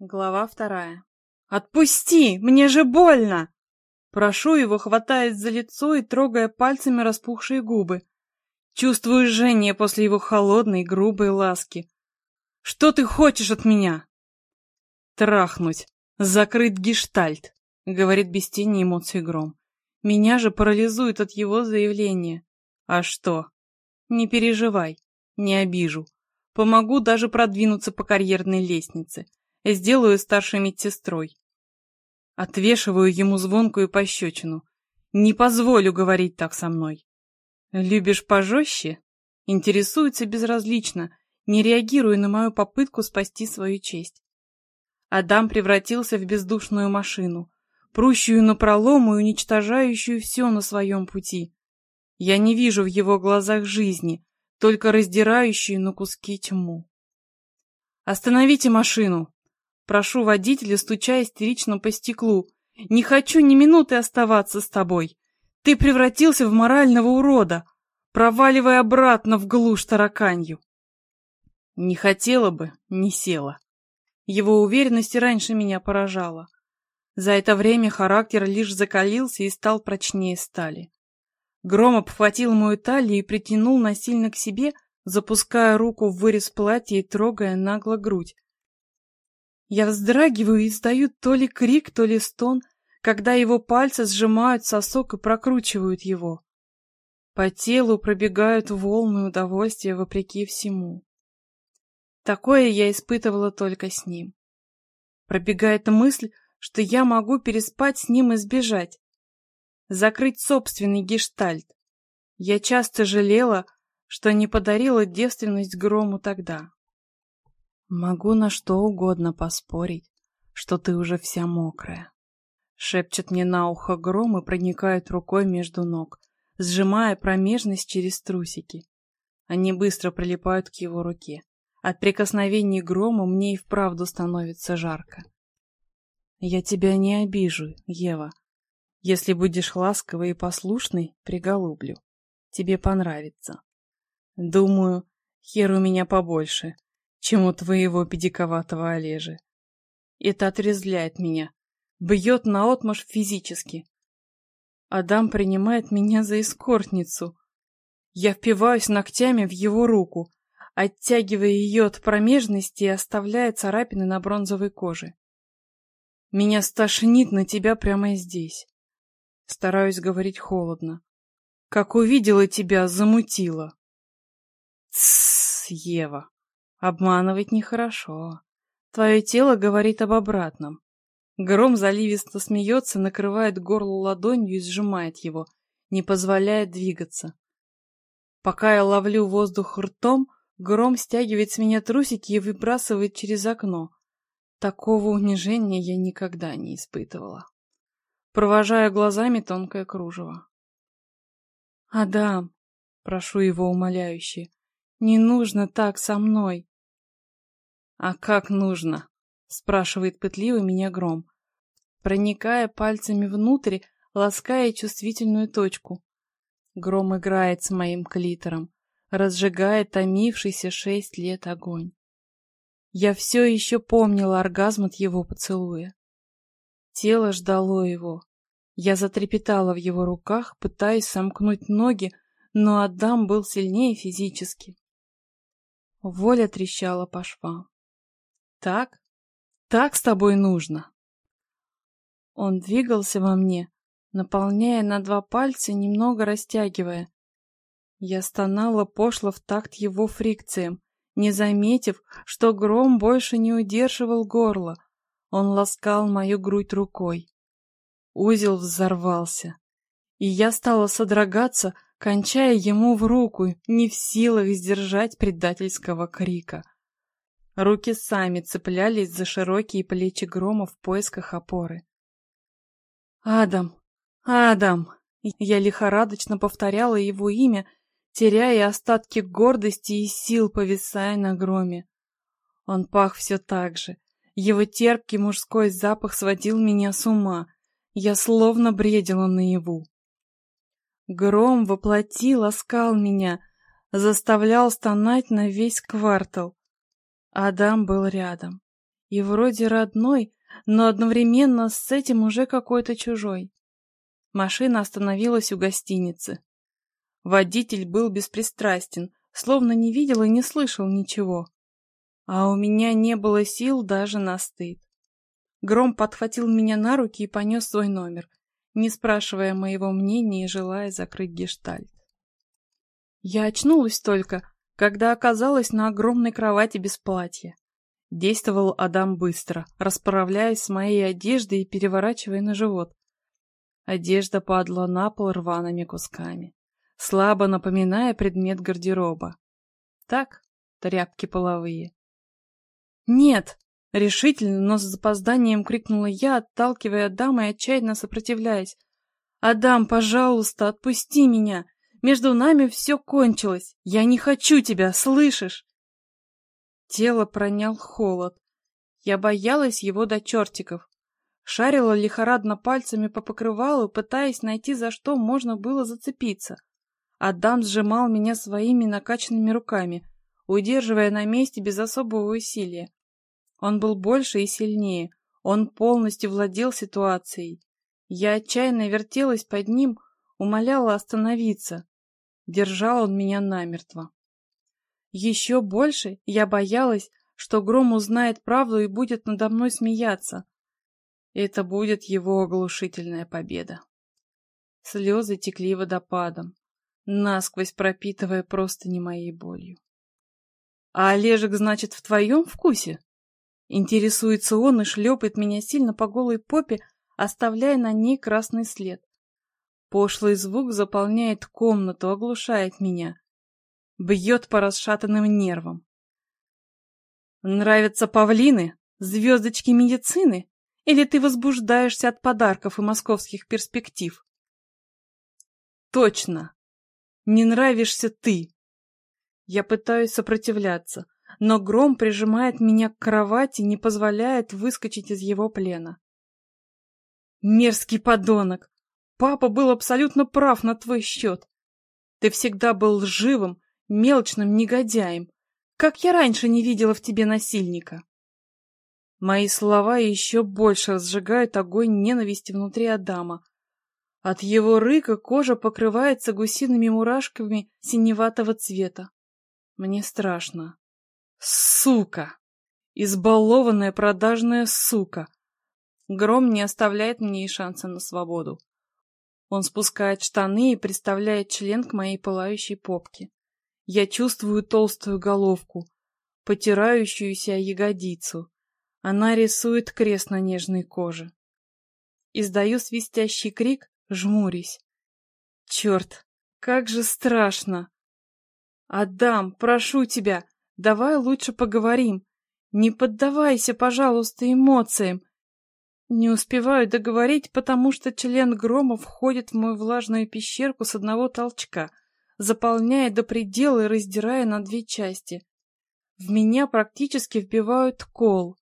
Глава вторая. «Отпусти! Мне же больно!» Прошу его, хватаясь за лицо и трогая пальцами распухшие губы. Чувствую жжение после его холодной, грубой ласки. «Что ты хочешь от меня?» «Трахнуть. Закрыть гештальт», — говорит без тени эмоций Гром. Меня же парализует от его заявления. «А что?» «Не переживай, не обижу. Помогу даже продвинуться по карьерной лестнице» сделаю старшей медсестрой. Отвешиваю ему звонкую пощечину. Не позволю говорить так со мной. Любишь пожестче? Интересуется безразлично, не реагируя на мою попытку спасти свою честь. Адам превратился в бездушную машину, прущую напролом и уничтожающую все на своем пути. Я не вижу в его глазах жизни, только раздирающую на куски тьму. «Остановите машину!» Прошу водителя, стуча истерично по стеклу. Не хочу ни минуты оставаться с тобой. Ты превратился в морального урода. Проваливай обратно в глушь тараканью. Не хотела бы, не села. Его уверенность и раньше меня поражала. За это время характер лишь закалился и стал прочнее стали. Гром обхватил мою талию и притянул насильно к себе, запуская руку в вырез платья и трогая нагло грудь. Я вздрагиваю и издаю то ли крик, то ли стон, когда его пальцы сжимают сосок и прокручивают его. По телу пробегают волны удовольствия вопреки всему. Такое я испытывала только с ним. Пробегает мысль, что я могу переспать с ним и сбежать. Закрыть собственный гештальт. Я часто жалела, что не подарила девственность Грому тогда. Могу на что угодно поспорить, что ты уже вся мокрая. Шепчет мне на ухо гром и проникает рукой между ног, сжимая промежность через трусики. Они быстро прилипают к его руке. От прикосновений грома мне и вправду становится жарко. Я тебя не обижу, Ева. Если будешь ласковый и послушный, приголублю. Тебе понравится. Думаю, хер у меня побольше, чем у твоего педиковатого Олежи. Это отрезвляет меня, бьет наотмашь физически. Адам принимает меня за эскортницу. Я впиваюсь ногтями в его руку, оттягивая ее от промежности и оставляя царапины на бронзовой коже. Меня стошнит на тебя прямо здесь. Стараюсь говорить холодно. Как увидела тебя, замутила. Тссс, Ева. Обманывать нехорошо. Твое тело говорит об обратном. Гром заливисто смеется, накрывает горло ладонью и сжимает его, не позволяет двигаться. Пока я ловлю воздух ртом, Гром стягивает с меня трусики и выбрасывает через окно. Такого унижения я никогда не испытывала. Провожаю глазами тонкое кружево. «Адам!» — прошу его умоляюще. «Не нужно так со мной!» «А как нужно?» — спрашивает пытливо меня гром, проникая пальцами внутрь, лаская чувствительную точку. Гром играет с моим клитором, разжигая томившийся шесть лет огонь. Я все еще помнила оргазм от его поцелуя. Тело ждало его. Я затрепетала в его руках, пытаясь сомкнуть ноги, но Адам был сильнее физически. Воля трещала по швам. Так? Так с тобой нужно. Он двигался во мне, наполняя на два пальца, немного растягивая. Я стонала пошло в такт его фрикциям, не заметив, что гром больше не удерживал горло. Он ласкал мою грудь рукой. Узел взорвался, и я стала содрогаться, кончая ему в руку, не в силах сдержать предательского крика. Руки сами цеплялись за широкие плечи грома в поисках опоры. «Адам! Адам!» Я лихорадочно повторяла его имя, теряя остатки гордости и сил, повисая на громе. Он пах все так же. Его терпкий мужской запах сводил меня с ума. Я словно бредила наяву. Гром воплотил, ласкал меня, заставлял стонать на весь квартал. Адам был рядом. И вроде родной, но одновременно с этим уже какой-то чужой. Машина остановилась у гостиницы. Водитель был беспристрастен, словно не видел и не слышал ничего. А у меня не было сил даже на стыд. Гром подхватил меня на руки и понес свой номер, не спрашивая моего мнения и желая закрыть гештальт. Я очнулась только, когда оказалась на огромной кровати без платья. Действовал Адам быстро, расправляясь с моей одеждой и переворачивая на живот. Одежда падала на пол рваными кусками, слабо напоминая предмет гардероба. Так, тряпки половые. «Нет!» — решительно, но с запозданием крикнула я, отталкивая Адама и отчаянно сопротивляясь. «Адам, пожалуйста, отпусти меня! Между нами все кончилось. Я не хочу тебя, слышишь? Тело пронял холод. Я боялась его до чертиков. Шарила лихорадно пальцами по покрывалу, пытаясь найти, за что можно было зацепиться. Адам сжимал меня своими накачанными руками, удерживая на месте без особого усилия. Он был больше и сильнее. Он полностью владел ситуацией. Я отчаянно вертелась под ним, умоляла остановиться. Держал он меня намертво. Еще больше я боялась, что Гром узнает правду и будет надо мной смеяться. Это будет его оглушительная победа. Слезы текли водопадом, насквозь пропитывая просто не моей болью. «А Олежек, значит, в твоем вкусе?» Интересуется он и шлепает меня сильно по голой попе, оставляя на ней красный след. Пошлый звук заполняет комнату, оглушает меня. Бьет по расшатанным нервам. Нравятся павлины? Звездочки медицины? Или ты возбуждаешься от подарков и московских перспектив? Точно. Не нравишься ты. Я пытаюсь сопротивляться, но гром прижимает меня к кровати, не позволяет выскочить из его плена. Мерзкий подонок! Папа был абсолютно прав на твой счет. Ты всегда был лживым, мелочным негодяем. Как я раньше не видела в тебе насильника. Мои слова еще больше разжигают огонь ненависти внутри Адама. От его рыка кожа покрывается гусиными мурашками синеватого цвета. Мне страшно. Сука! Избалованная продажная сука! Гром не оставляет мне и шанса на свободу. Он спускает штаны и приставляет член к моей пылающей попке. Я чувствую толстую головку, потирающуюся ягодицу. Она рисует крест на нежной коже. Издаю свистящий крик, жмурясь. Черт, как же страшно! Адам, прошу тебя, давай лучше поговорим. Не поддавайся, пожалуйста, эмоциям. Не успеваю договорить, потому что член грома входит в мою влажную пещерку с одного толчка, заполняя до предела и раздирая на две части. В меня практически вбивают кол.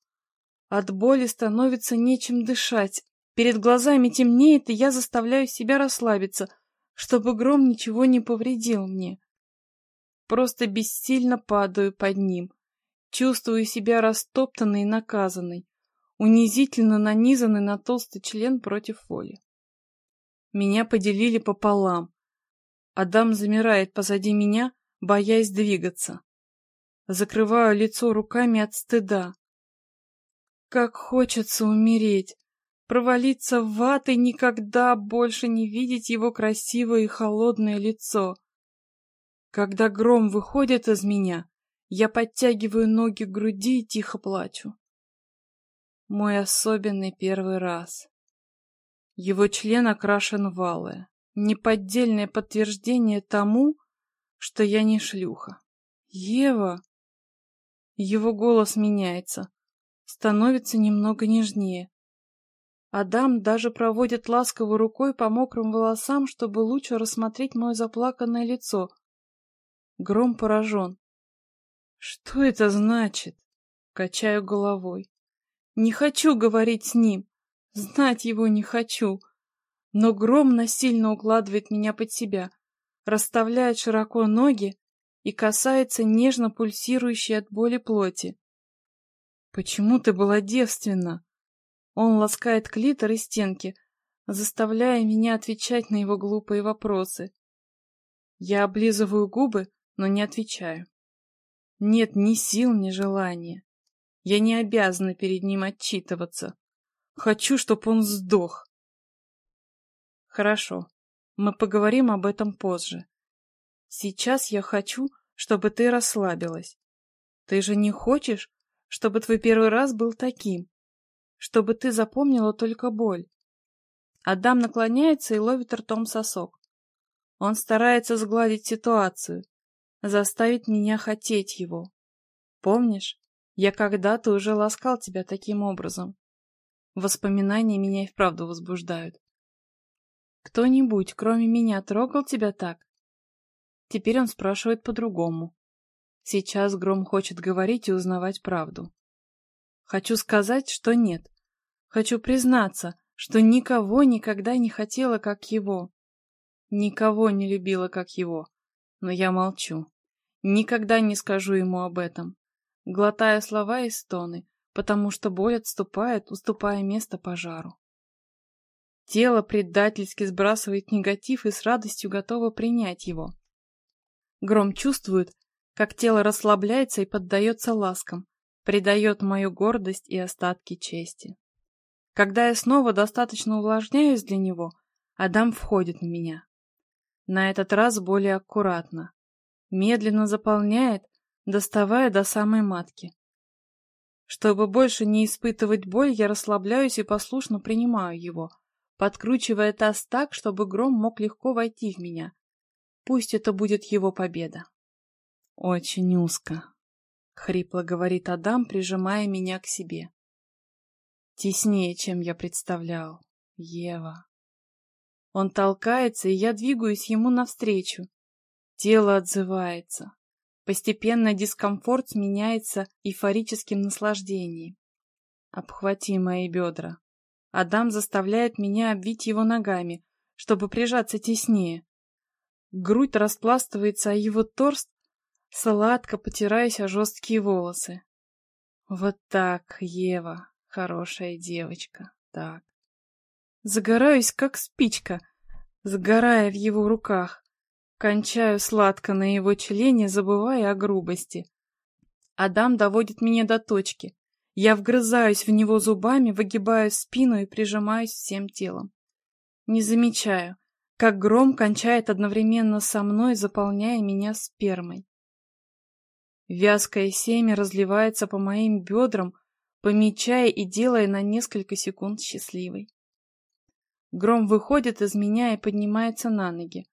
От боли становится нечем дышать. Перед глазами темнеет, и я заставляю себя расслабиться, чтобы гром ничего не повредил мне. Просто бессильно падаю под ним. Чувствую себя растоптанной и наказанной унизительно нанизанный на толстый член против воли. Меня поделили пополам. Адам замирает позади меня, боясь двигаться. Закрываю лицо руками от стыда. Как хочется умереть, провалиться в ад и никогда больше не видеть его красивое и холодное лицо. Когда гром выходит из меня, я подтягиваю ноги к груди и тихо плачу. Мой особенный первый раз. Его член окрашен в алое. Неподдельное подтверждение тому, что я не шлюха. Ева! Его голос меняется, становится немного нежнее. Адам даже проводит ласковой рукой по мокрым волосам, чтобы лучше рассмотреть мое заплаканное лицо. Гром поражен. Что это значит? Качаю головой. Не хочу говорить с ним, знать его не хочу. Но гром насильно укладывает меня под себя, расставляет широко ноги и касается нежно пульсирующей от боли плоти. Почему ты была девственна? Он ласкает клитор и стенки, заставляя меня отвечать на его глупые вопросы. Я облизываю губы, но не отвечаю. Нет ни сил, ни желания. Я не обязана перед ним отчитываться. Хочу, чтобы он сдох. Хорошо, мы поговорим об этом позже. Сейчас я хочу, чтобы ты расслабилась. Ты же не хочешь, чтобы твой первый раз был таким? Чтобы ты запомнила только боль? Адам наклоняется и ловит ртом сосок. Он старается сгладить ситуацию, заставить меня хотеть его. Помнишь, я когда-то уже ласкал тебя таким образом. Воспоминания меня и вправду возбуждают. Кто-нибудь, кроме меня, трогал тебя так? Теперь он спрашивает по-другому. Сейчас Гром хочет говорить и узнавать правду. Хочу сказать, что нет. Хочу признаться, что никого никогда не хотела, как его. Никого не любила, как его. Но я молчу. Никогда не скажу ему об этом. Глотая слова и стоны, потому что боль отступает, уступая место пожару. Тело предательски сбрасывает негатив и с радостью готово принять его. Гром чувствует, как тело расслабляется и поддается ласкам, придает мою гордость и остатки чести. Когда я снова достаточно увлажняюсь для него, Адам входит в меня. На этот раз более аккуратно. Медленно заполняет, доставая до самой матки. Чтобы больше не испытывать боль, я расслабляюсь и послушно принимаю его, подкручивая таз так, чтобы гром мог легко войти в меня. Пусть это будет его победа. Очень узко, — хрипло говорит Адам, прижимая меня к себе. Теснее, чем я представлял. Ева. Он толкается, и я двигаюсь ему навстречу. Тело отзывается. Постепенно дискомфорт сменяется эйфорическим наслаждением. Обхвати мои бедра. Адам заставляет меня обвить его ногами, чтобы прижаться теснее. Грудь распластывается, а его торс сладко потираясь о жесткие волосы. Вот так, Ева. Хорошая девочка. Так. Загораюсь, как спичка, сгорая в его руках. Кончаю сладко на его члене, забывая о грубости. Адам доводит меня до точки. Я вгрызаюсь в него зубами, выгибаю спину и прижимаюсь всем телом. Не замечаю, как гром кончает одновременно со мной, заполняя меня спермой. Вязкое семя разливается по моим бедрам, помечая и делая на несколько секунд счастливой. Гром выходит из меня и поднимается на ноги.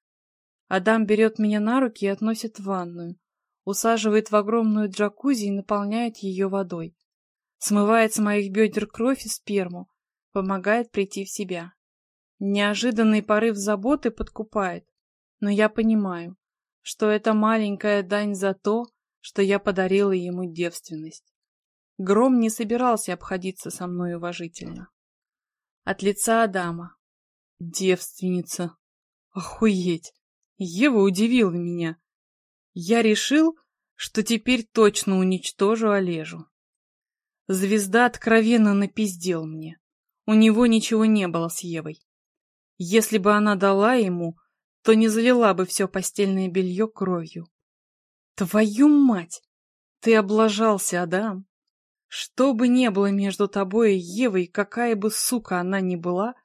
Адам берет меня на руки и относит в ванную, усаживает в огромную джакузи и наполняет ее водой. Смывает с моих бедер кровь и сперму, помогает прийти в себя. Неожиданный порыв заботы подкупает, но я понимаю, что это маленькая дань за то, что я подарила ему девственность. Гром не собирался обходиться со мной уважительно. От лица Адама. Девственница. Охуеть! Ева удивила меня. Я решил, что теперь точно уничтожу Олежу. Звезда откровенно напиздел мне. У него ничего не было с Евой. Если бы она дала ему, то не залила бы все постельное белье кровью. Твою мать! Ты облажался, Адам. Что бы ни было между тобой и Евой, какая бы сука она ни была,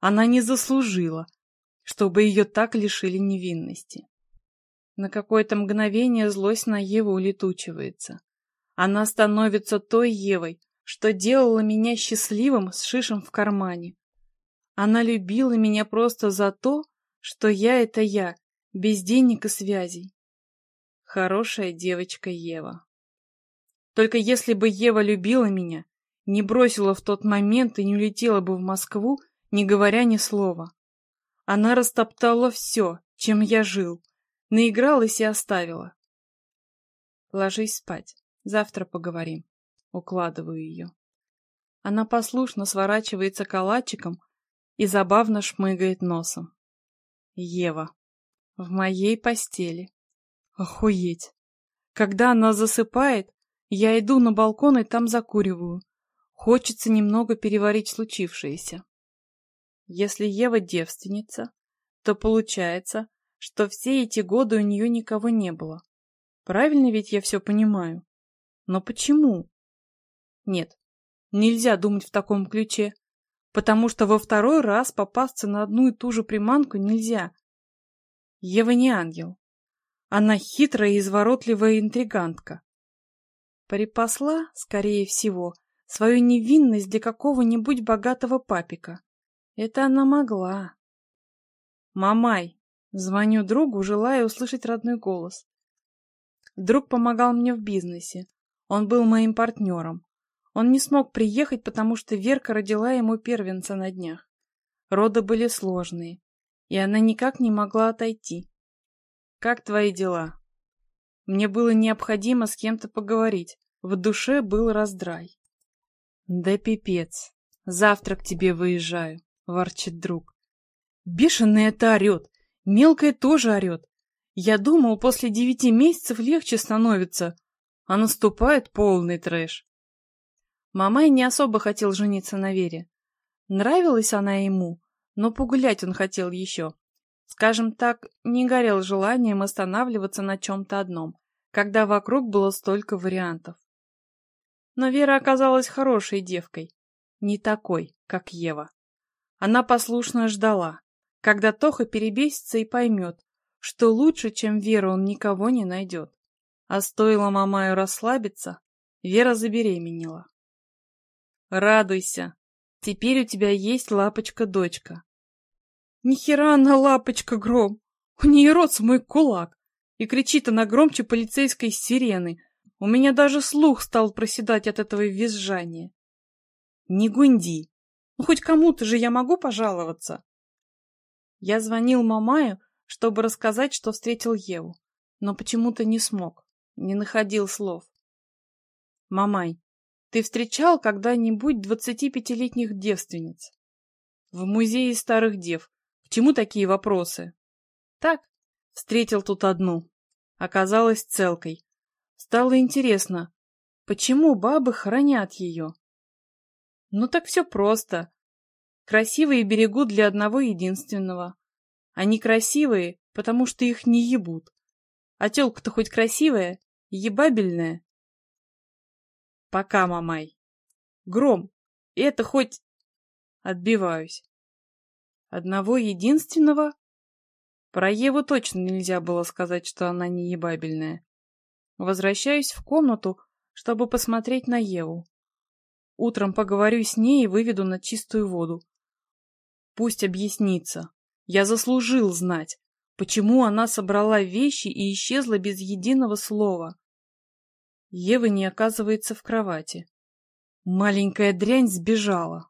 она не заслужила, чтобы ее так лишили невинности. На какое-то мгновение злость на Еву улетучивается. Она становится той Евой, что делала меня счастливым с шишем в кармане. Она любила меня просто за то, что я — это я, без денег и связей. Хорошая девочка Ева. Только если бы Ева любила меня, не бросила в тот момент и не улетела бы в Москву, не говоря ни слова. Она растоптала все, чем я жил, наигралась и оставила. Ложись спать, завтра поговорим. Укладываю ее. Она послушно сворачивается калачиком и забавно шмыгает носом. Ева. В моей постели. Охуеть. Когда она засыпает, Я иду на балкон и там закуриваю. Хочется немного переварить случившееся. Если Ева девственница, то получается, что все эти годы у нее никого не было. Правильно ведь я все понимаю? Но почему? Нет, нельзя думать в таком ключе, потому что во второй раз попасться на одну и ту же приманку нельзя. Ева не ангел. Она хитрая и изворотливая интригантка. Припасла, скорее всего, свою невинность для какого-нибудь богатого папика. Это она могла. «Мамай!» — звоню другу, желая услышать родной голос. Друг помогал мне в бизнесе. Он был моим партнером. Он не смог приехать, потому что Верка родила ему первенца на днях. Роды были сложные, и она никак не могла отойти. «Как твои дела?» Мне было необходимо с кем-то поговорить. В душе был раздрай. «Да пипец. Завтра к тебе выезжаю», — ворчит друг. «Бешеный это орет. Мелкая тоже орет. Я думал, после девяти месяцев легче становится, а наступает полный трэш. Мамай не особо хотел жениться на Вере. Нравилась она ему, но погулять он хотел еще. Скажем так, не горел желанием останавливаться на чем-то одном, когда вокруг было столько вариантов. Но Вера оказалась хорошей девкой, не такой, как Ева. Она послушно ждала, когда Тоха перебесится и поймет, что лучше, чем Вера, он никого не найдет. А стоило Мамаю расслабиться, Вера забеременела. Радуйся. Теперь у тебя есть лапочка-дочка. Нихера она лапочка, Гром. У нее рот с мой кулак. И кричит она громче полицейской сирены. У меня даже слух стал проседать от этого визжания. Не гунди. Ну хоть кому-то же я могу пожаловаться. Я звонил Мамаю, чтобы рассказать, что встретил Еву, но почему-то не смог, не находил слов. Мамай, ты встречал когда-нибудь двадцатипятилетних девственниц? В музее старых дев. К чему такие вопросы? Так, встретил тут одну. Оказалась целкой. Стало интересно, почему бабы хранят ее? Ну так все просто. Красивые берегут для одного единственного. Они красивые, потому что их не ебут. А телка-то хоть красивая, ебабельная. Пока, мамай. Гром, это хоть... Отбиваюсь. Одного единственного? Про Еву точно нельзя было сказать, что она не ебабельная. Возвращаюсь в комнату, чтобы посмотреть на Еву. Утром поговорю с ней и выведу на чистую воду. Пусть объяснится. Я заслужил знать, почему она собрала вещи и исчезла без единого слова. Ева не оказывается в кровати. Маленькая дрянь сбежала.